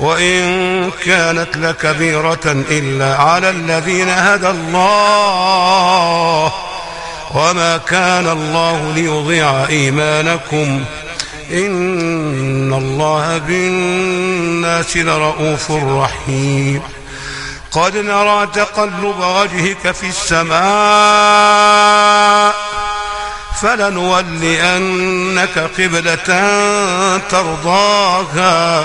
وإن كانت لكبيرة إلا على الذين هدى الله وما كان الله ليضيع إيمانكم إن الله بالناس لرؤوف رحيم. قد نرى تقلب وجهك في السماء فلنولئنك قبلة ترضاها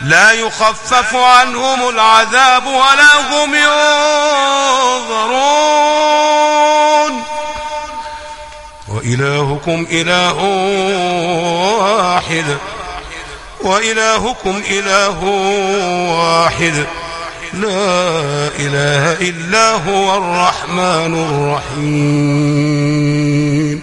لا يخفف عنهم العذاب ولا هم ينظرون. وإلهكم إله واحد. وإلهكم إله واحد. لا إله إلا هو الرحمن الرحيم.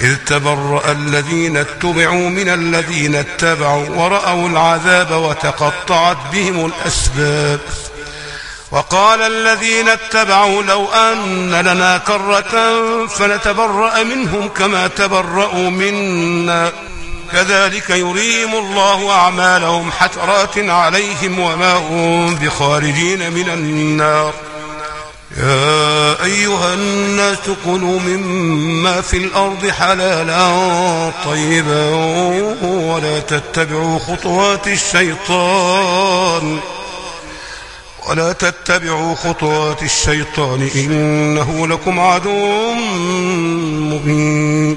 إذ تبرأ الذين اتبعوا من الذين اتبعوا ورأوا العذاب وتقطعت بهم الأسباب. وقال الذين اتبعوا لو أن لنا كرة فنتبرأ منهم كما تبرأوا منا. كذلك يريهم الله أعمالهم حسرات عليهم وما هم بخارجين من النار. يا أيها الناس كلوا مما في الأرض حلالا طيبا ولا تتبعوا خطوات الشيطان ولا تتبعوا خطوات الشيطان إنه لكم عدو مبين.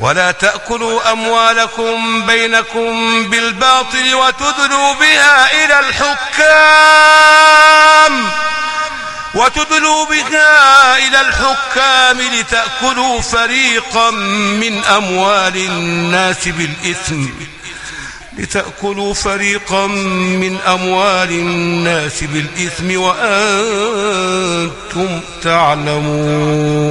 ولا تأكلوا أموالكم بينكم بالباطل وتدلوا بها إلى الحكام. وتدلوا بها إلى الحكام لتأكلوا فريقا من أموال الناس بالإثم. لتأكلوا فريقا من أموال الناس بالإثم وأنتم تعلمون.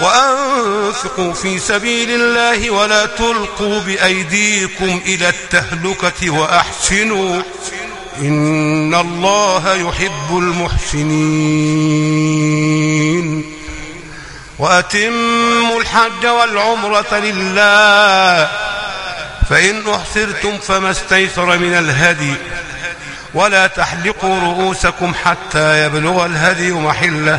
وأنفقوا في سبيل الله ولا تلقوا بأيديكم إلى التهلكة وأحسنوا إن الله يحب المحسنين وأتموا الحج والعمرة لله فإن أحسرتم فما استيسر من الهدي ولا تحلقوا رؤوسكم حتى يبلغ الهدي محله